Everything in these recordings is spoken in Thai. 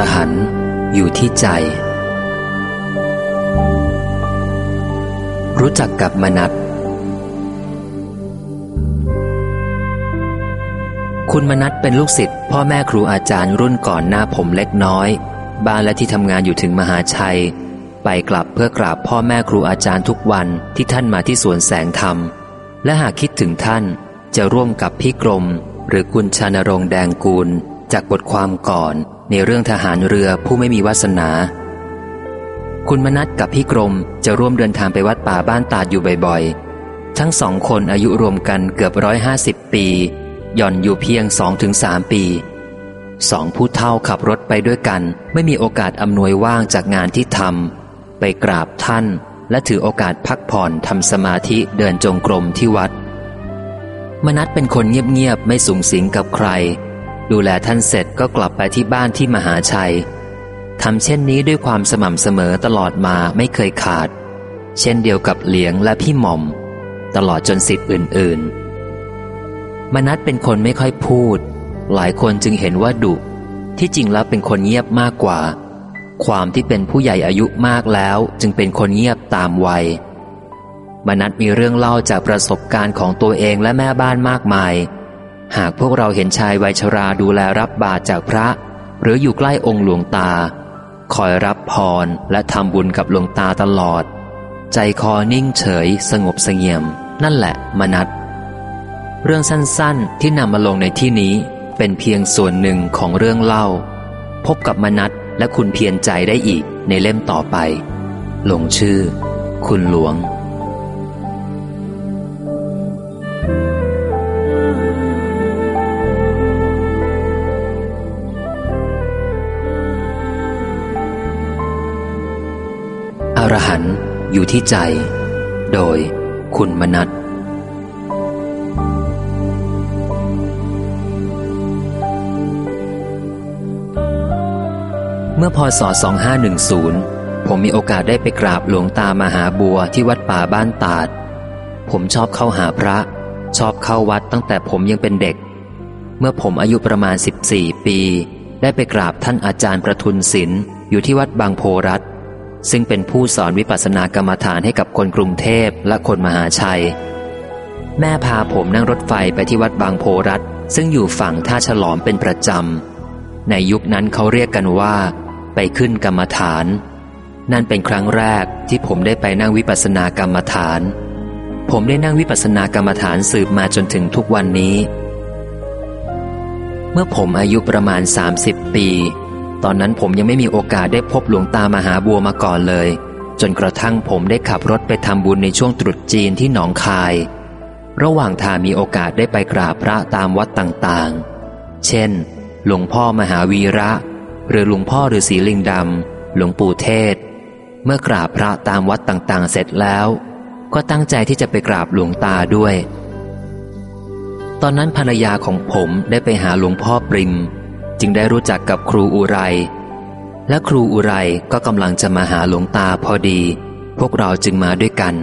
รหันต์อยู่ที่ใจ รู้จักกับมนัตคุณมนัตเป็นลูกศิษย์พ่อแม่ครูอาจารย์รุ่นก่อนหน้าผมเล็กน้อย บ้านและที่ทำงานอยู่ถึงมหาชัย ไปกลับเพื่อกราบพ่อแม่ครูอาจารย์ทุกวันที่ท่านมาที่สวนแสงธรรม และหากคิดถึงท่านจะร่วมกับพี่กรม หรือกุลชานรงแดงกูล จากบทความก่อน ในเรื่องทหารเรือผู้ไม่มีวาสนา คุณมนัตกับพี่กรมจะร่วมเดินทางไปวัดป่าบ้านตาดอยู่บ่อยๆ ทั้งสองคนอายุรวมกันเกือบร้อยห้าสิบปี หย่อนอยู่เพียงสองถึงสามปีสองผู้เท่าขับรถไปด้วยกัน ไม่มีโอกาสอำนวยว่างจากงานที่ทำไปกราบท่าน และถือโอกาสพักผ่อนทำสมาธิเดินจงกรมที่วัด มนัตเป็นคนเงียบๆไม่สูงสิงกับใคร ดูแลท่านเสร็จก็กลับไปที่บ้านที่มหาชัยทำเช่นนี้ด้วยความสม่ำเสมอตลอดมาไม่เคยขาด เช่นเดียวกับเหลียงและพี่หม่อม ตลอดจนสิทธิ์อื่น ๆ มนัตเป็นคนไม่ค่อยพูด หลายคนจึงเห็นว่าดุ ที่จริงแล้วเป็นคนเงียบมากกว่า ความที่เป็นผู้ใหญ่อายุมากแล้วจึงเป็นคนเงียบตามวัยมนัตมีเรื่องเล่าจากประสบการณ์ของตัวเองและแม่บ้านมากมาย หากพวกเราเห็นชายวัยชราดูแลรับบาตรจากพระ หรืออยู่ใกล้องค์หลวงตา คอยรับพรและทำบุญกับหลวงตาตลอด ใจคอนิ่งเฉย สงบเสงี่ยม นั่นแหละมนัตเรื่องสั้นๆที่นำมาลงในที่นี้เป็นเพียงส่วนหนึ่งของเรื่องเล่า พบกับมนัตและคุณเพียรใจได้อีกในเล่มต่อไป ลงชื่อ คุณหลวง รหันต์อยู่ที่ใจ โดยคุณมนัตเมื่อพศ 2510 ผมมีโอกาสได้ไปกราบหลวงตามหาบัวที่วัดป่าบ้านตาด ผมชอบเข้าหาพระ ชอบเข้าวัดตั้งแต่ผมยังเป็นเด็ก เมื่อผมอายุประมาณ 14 ปี ได้ไปกราบท่านอาจารย์ประทุนศิลป์อยู่ที่วัดบางโพรัฐ ซึ่งเป็นผู้สอนวิปัสสนากรรมฐานให้กับคนกรุงเทพและคนมหาชัย แม่พาผมนั่งรถไฟไปที่วัดบางโพรัฐซึ่งอยู่ฝั่งท่าฉลอมเป็นประจำ ในยุคนั้นเขาเรียกกันว่า ไปขึ้นกรรมฐาน นั่นเป็นครั้งแรกที่ผมได้ไปนั่งวิปัสสนากรรมฐาน ผมได้นั่งวิปัสสนากรรมฐานสืบมาจนถึงทุกวันนี้ เมื่อผมอายุประมาณ 30 ปี ตอนนั้นผมยังไม่มีโอกาสได้พบหลวงตามหาบัวมาก่อนเลย จนกระทั่งผมได้ขับรถไปทำบุญในช่วงตรุษจีนที่หนองคาย ระหว่างทางมีโอกาสได้ไปกราบพระตามวัดต่างๆ เช่น หลวงพ่อมหาวีระ หรือหลวงพ่อฤาษีลิงดำหลวงปู่เทศ เมื่อกราบพระตามวัดต่างๆ เสร็จแล้ว ก็ตั้งใจที่จะไปกราบหลวงตาด้วย ตอนนั้นภรรยาของผมได้ไปหาหลวงพ่อปริม จึงได้รู้จักกับครูอุไร และครูอุไรก็กำลังจะมาหาหลวงตาพอดี พวกเราจึงมาด้วยกัน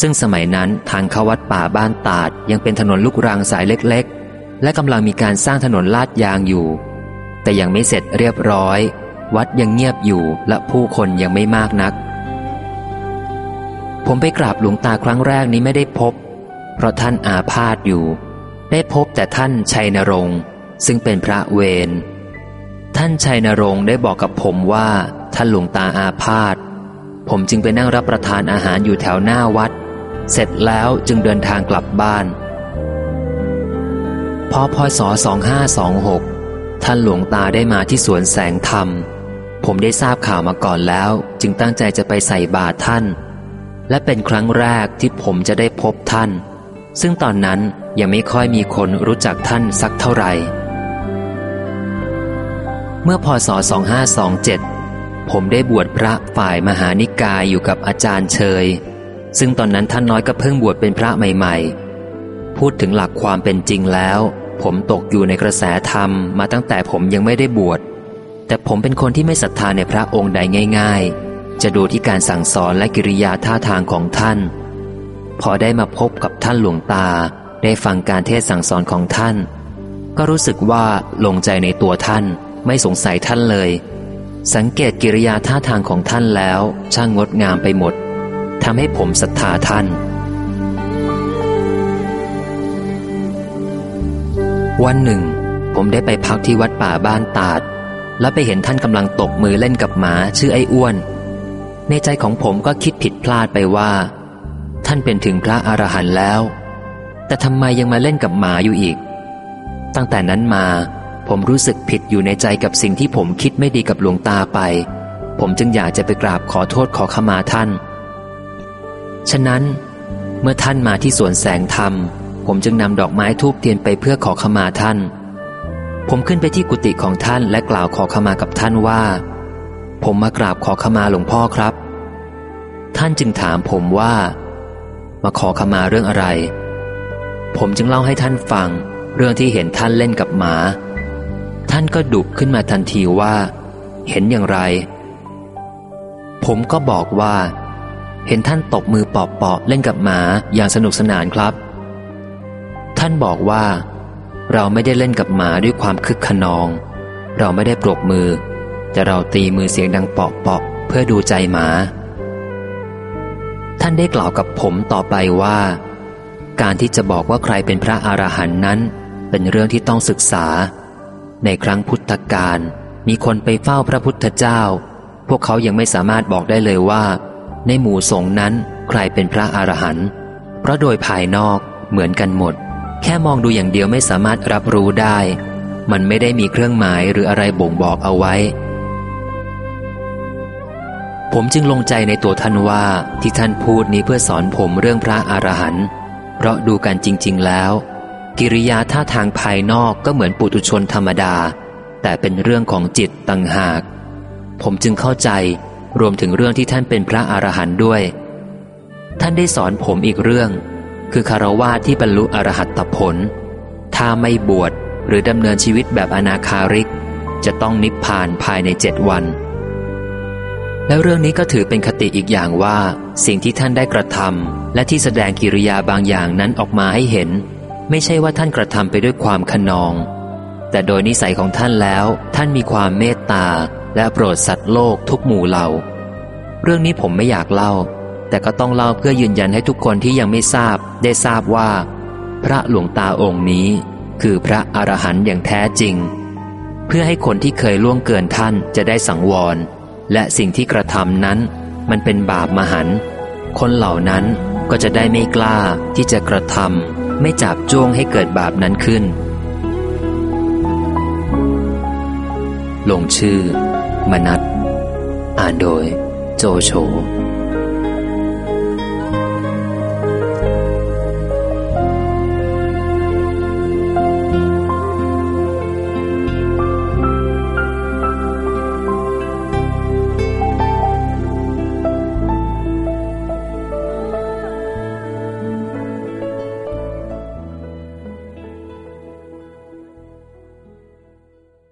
ซึ่งสมัยนั้นทางเข้าวัดป่าบ้านตาดยังเป็นถนนลูกรังสายเล็กๆ และกำลังมีการสร้างถนนลาดยางอยู่ แต่ยังไม่เสร็จเรียบร้อย วัดยังเงียบอยู่และผู้คนยังไม่มากนัก ผมไปกราบหลวงตาครั้งแรกนี้ไม่ได้พบ เพราะท่านอาพาธอยู่ ได้พบแต่ท่านชัยนรงค์ ซึ่งเป็นพระเวรท่านชัยนรงค์ได้บอกกับผมว่า ท่านหลวงตาอาพาธผมจึงไปนั่งรับประทานอาหารอยู่แถวหน้าวัด เสร็จแล้วจึงเดินทางกลับบ้าน พอพศ2526 ท่านหลวงตาได้มาที่สวนแสงธรรม ผมได้ทราบข่าวมาก่อนแล้ว จึงตั้งใจจะไปใส่บาตรท่าน และเป็นครั้งแรกที่ผมจะได้พบท่าน ซึ่งตอนนั้นยังไม่ค่อยมีคนรู้จักท่านสักเท่าไหร่ เมื่อพศ 2527 ผมได้บวชพระฝ่ายมหานิกายอยู่กับอาจารย์เชย ซึ่งตอนนั้นท่านน้อยก็เพิ่งบวชเป็นพระใหม่ ๆ พูดถึงหลักความเป็นจริงแล้ว ผมตกอยู่ในกระแสธรรมมาตั้งแต่ผมยังไม่ได้บวช แต่ผมเป็นคนที่ไม่ศรัทธาในพระองค์ใดง่าย ๆ จะดูที่การสั่งสอนและกิริยาท่าทางของท่าน พอได้มาพบกับท่านหลวงตา ได้ฟังการเทศสั่งสอนของท่าน ก็รู้สึกว่าลงใจในตัวท่าน ไม่สงสัยท่านเลย สังเกตกิริยาท่าทางของท่านแล้ว ช่างงดงามไปหมดทำให้ผมศรัทธาท่าน วันหนึ่ง ผมได้ไปพักที่วัดป่าบ้านตาด แล้วไปเห็นท่านกำลังตบมือเล่นกับหมาชื่อไอ้อ้วน ในใจของผมก็คิดผิดพลาดไปว่า ท่านเป็นถึงพระอรหันต์แล้ว แต่ทำไมยังมาเล่นกับหมาอยู่อีก ตั้งแต่นั้นมา ผมรู้สึกผิดอยู่ในใจกับสิ่งที่ผมคิดไม่ดีกับหลวงตาไป ผมจึงอยากจะไปกราบขอโทษขอขมาท่าน ฉะนั้น เมื่อท่านมาที่สวนแสงธรรม ผมจึงนำดอกไม้ทูบเทียนไปเพื่อขอขมาท่าน ผมขึ้นไปที่กุฏิของท่านและกล่าวขอขมากับท่านว่า ผมมากราบขอขมาหลวงพ่อครับ ท่านจึงถามผมว่า มาขอขมาเรื่องอะไร ผมจึงเล่าให้ท่านฟัง เรื่องที่เห็นท่านเล่นกับหมา ท่านก็ดุขึ้นมาทันทีว่า เห็นอย่างไร ผมก็บอกว่า เห็นท่านตบมือปอบปอบเล่นกับหมาอย่างสนุกสนานครับ ท่านบอกว่า เราไม่ได้เล่นกับหมาด้วยความคึกขนอง เราไม่ได้ปรบมือ แต่เราตีมือเสียงดังปาะเปาะเพื่อดูใจหมา ท่านได้กล่าวกับผมต่อไปว่า การที่จะบอกว่าใครเป็นพระอรหันต์นั้น เป็นเรื่องที่ต้องศึกษา ในครั้งพุทธกาลมีคนไปเฝ้าพระพุทธเจ้า พวกเขายังไม่สามารถบอกได้เลยว่า ในหมู่สงฆ์นั้นใครเป็นพระอรหันต์เพราะโดยภายนอกเหมือนกันหมด แค่มองดูอย่างเดียวไม่สามารถรับรู้ได้ มันไม่ได้มีเครื่องหมายหรืออะไรบ่งบอกเอาไว้ ผมจึงลงใจในตัวท่านว่าที่ท่านพูดนี้เพื่อสอนผมเรื่องพระอรหันต์เพราะดูกันจริง ๆ แล้ว กิริยาท่าทางภายนอกก็เหมือนปุถุชนธรรมดา แต่เป็นเรื่องของจิตต่างหาก ผมจึงเข้าใจรวมถึงเรื่องที่ท่านเป็นพระอรหันต์ด้วย ท่านได้สอนผมอีกเรื่อง คือคารวาที่บรรลุอรหัตผล ถ้าไม่บวชหรือดำเนินชีวิตแบบอนาคาริก จะต้องนิพพานภายในเจ็ดวัน แล้วเรื่องนี้ก็ถือเป็นคติอีกอย่างว่า สิ่งที่ท่านได้กระทำและที่แสดงกิริยาบางอย่างนั้นออกมาให้เห็น ไม่ใช่ว่าท่านกระทำไปด้วยความขนอง แต่โดยนิสัยของท่านแล้ว ท่านมีความเมตตาและโปรดสัตว์โลกทุกหมู่เหล่า เรื่องนี้ผมไม่อยากเล่า แต่ก็ต้องเล่าเพื่อยืนยันให้ทุกคนที่ยังไม่ทราบ ได้ทราบว่า พระหลวงตาองค์นี้ คือพระอรหันต์อย่างแท้จริง เพื่อให้คนที่เคยล่วงเกินท่านจะได้สังวร และสิ่งที่กระทำนั้น มันเป็นบาปมหันต์คนเหล่านั้นก็จะได้ไม่กล้าที่จะกระทำ ไม่จับจ้วงให้เกิดบาปนั้นขึ้น ลงชื่อ มนัตอ่านโดย โจโฉ